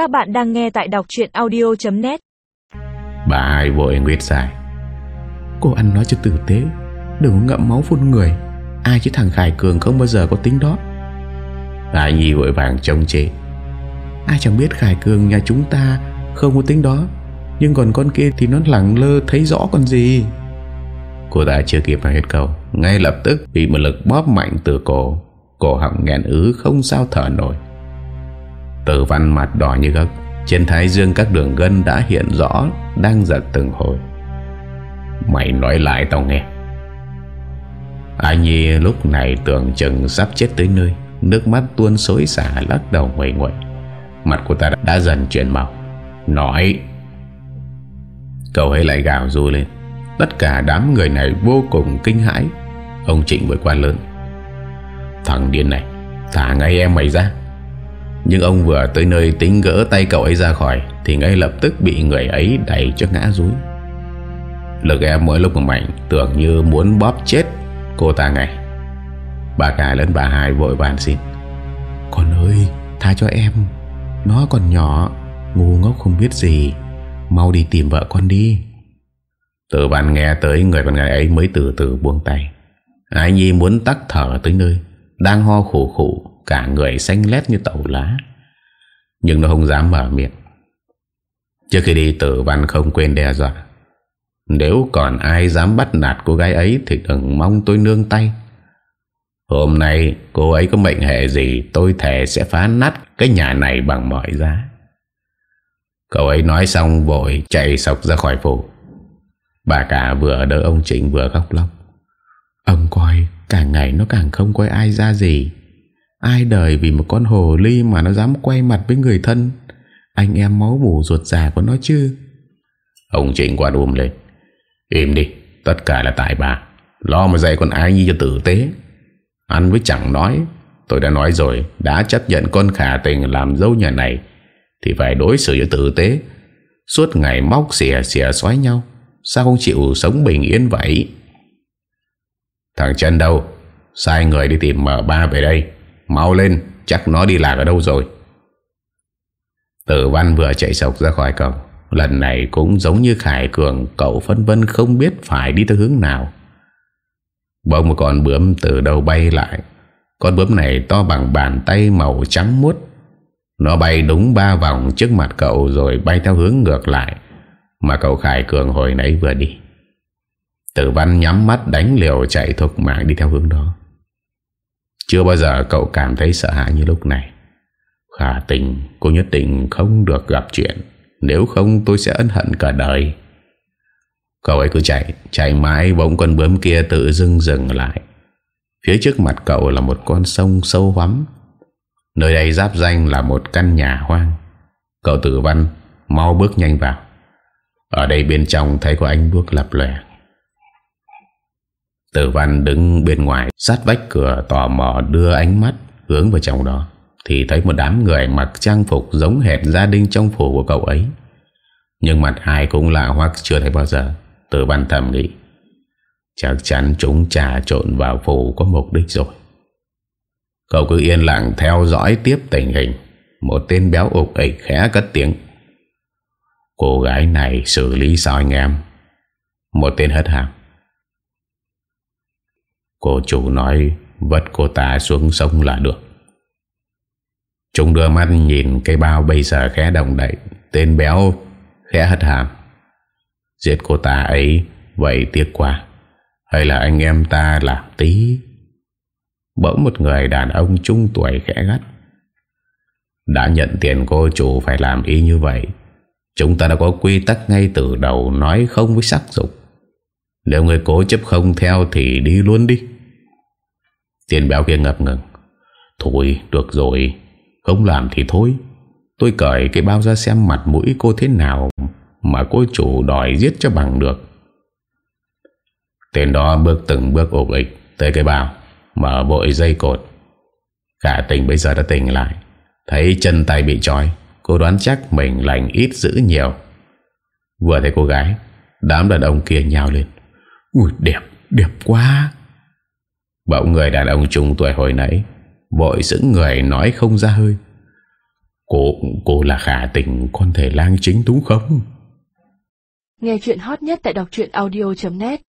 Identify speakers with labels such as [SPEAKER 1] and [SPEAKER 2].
[SPEAKER 1] Các bạn đang nghe tại đọc chuyện audio.net
[SPEAKER 2] Bà ai vội nguyết dài. Cô ăn nói cho tử tế, Đừng ngậm máu phun người. Ai chứ thằng Khải Cường không bao giờ có tính đó. Ai Nhi vội vàng trông chê. Ai chẳng biết Khải Cường nhà chúng ta Không có tính đó, Nhưng còn con kia thì nó lẳng lơ thấy rõ còn gì. Cô ta chưa kịp nói hết câu, Ngay lập tức bị một lực bóp mạnh từ cổ. Cổ họng nghẹn ứ, không sao thở nổi. Tử văn mặt đỏ như gấc. Trên thái dương các đường gân đã hiện rõ, Đang giật từng hồi. Mày nói lại tao nghe. Anh Nhi lúc này tưởng chừng sắp chết tới nơi, Nước mắt tuôn xối xả lắc đầu nguội nguội. Mặt của ta đã dần chuyển màu. Nói. Cậu ấy lại gào ru lên. Tất cả đám người này vô cùng kinh hãi. Ông Trịnh với quan lớn. Thằng điên này, Thả ngay em mày ra. Nhưng ông vừa tới nơi tính gỡ tay cậu ấy ra khỏi, Thì ngay lập tức bị người ấy đẩy cho ngã rúi. Lực em mỗi lúc một mạnh, Tưởng như muốn bóp chết cô ta ngay. Bà cả lẫn bà hai vội vàng xin. Con ơi, tha cho em. Nó còn nhỏ, Ngu ngốc không biết gì. Mau đi tìm vợ con đi. Từ bàn nghe tới người con gái ấy mới từ từ buông tay. Ái Nhi muốn tắt thở tới nơi, Đang ho khủ khủ Cả người xanh lét như tàu lá. Nhưng nó không dám mở miệng. Trước khi đi, tử văn không quên đe dọa. Nếu còn ai dám bắt nạt cô gái ấy Thì đừng mong tôi nương tay. Hôm nay cô ấy có mệnh hệ gì, Tôi thề sẽ phá nát cái nhà này bằng mọi giá. Cậu ấy nói xong vội chạy sọc ra khỏi phủ. Bà cả vừa đỡ ông Trịnh vừa khóc lóc. Ông coi Càng ngày nó càng không coi ai ra gì. Ai đời vì một con hồ ly Mà nó dám quay mặt với người thân? Anh em máu bù ruột già của nó chứ? Ông Trịnh quạt ùm lên. Im đi, Tất cả là tại bà. Lo mà dạy con ai nhi cho tử tế. Ăn với chẳng nói, Tôi đã nói rồi, Đã chấp nhận con khả tình làm dâu nhà này, Thì phải đối xử với tử tế. Suốt ngày móc xìa xìa xoáy nhau, Sao không chịu sống bình yên vậy? Thằng chân đâu? Sai người đi tìm mở ba về đây. Mau lên, chắc nó đi lạc ở đâu rồi? Tử văn vừa chạy sọc ra khỏi cổng. Lần này cũng giống như Khải Cường, Cậu phân vân không biết phải đi theo hướng nào. Bỗng một con bướm từ đâu bay lại. Con bướm này to bằng bàn tay màu trắng muốt. Nó bay đúng ba vòng trước mặt cậu Rồi bay theo hướng ngược lại, Mà cậu Khải Cường hồi nãy vừa đi. Tử văn nhắm mắt đánh liều chạy thục mạng đi theo hướng đó. Chưa bao giờ cậu cảm thấy sợ hãi như lúc này. Khả tình, cô nhất định không được gặp chuyện. Nếu không, tôi sẽ ân hận cả đời. Cậu ấy cứ chạy Chạy mãi bỗng con bướm kia tự dưng dừng lại. Phía trước mặt cậu là một con sông sâu hoắm. Nơi đây giáp danh là một căn nhà hoang. Cậu tử văn, Mau bước nhanh vào. Ở đây bên trong, thấy có ánh bước lập lòe. Tử văn đứng bên ngoài, Sát vách cửa tò mò đưa ánh mắt Hướng vào trong đó. Thì thấy một đám người mặc trang phục Giống hệt gia đình trong phủ của cậu ấy. Nhưng mặt ai cũng lạ hoắc Chưa thấy bao giờ. Tử văn thầm nghĩ, Chắc chắn chúng trà trộn vào phủ có mục đích rồi. Cậu cứ yên lặng theo dõi tiếp tình hình. Một tên béo ục ịch khẽ cất tiếng, Cô gái này xử lý sao anh em? Một tên hất hàm Cô chủ nói Vất cô ta xuống sông là được. Chúng đưa mắt nhìn Cây bao bây giờ khẽ đồng đậy, Tên béo khẽ hất hàm. Giết cô ta ấy, Vậy tiếc quá. Hay là anh em ta làm tí. Bỗng một người đàn ông trung tuổi khẽ gắt. Đã nhận tiền cô chủ phải làm y như vậy. Chúng ta đã có quy tắc ngay từ đầu Nói không với sắc dục. Nếu người cố chấp không theo Thì đi luôn đi. Tiền béo kia ngập ngừng. Thôi, được rồi. Không làm thì thôi. Tôi cởi cái bao ra xem mặt mũi cô thế nào Mà cô chủ đòi giết cho bằng được. Tên đó bước từng bước ổn ịch Tới cái bao, Mở bội dây cột. Cả tình bây giờ đã tỉnh lại. Thấy chân tay bị trói, Cô đoán chắc mình lành ít giữ nhiều. Vừa thấy cô gái, Đám đàn ông kia nhào lên. Ui đẹp, đẹp quá. Bỗng người đàn ông trung tuổi hồi nãy Vội giữ người nói không ra hơi. Cô, cô là khả tình con thể lang chính đúng không?
[SPEAKER 1] Nghe chuyện hot nhất tại đọc audio.net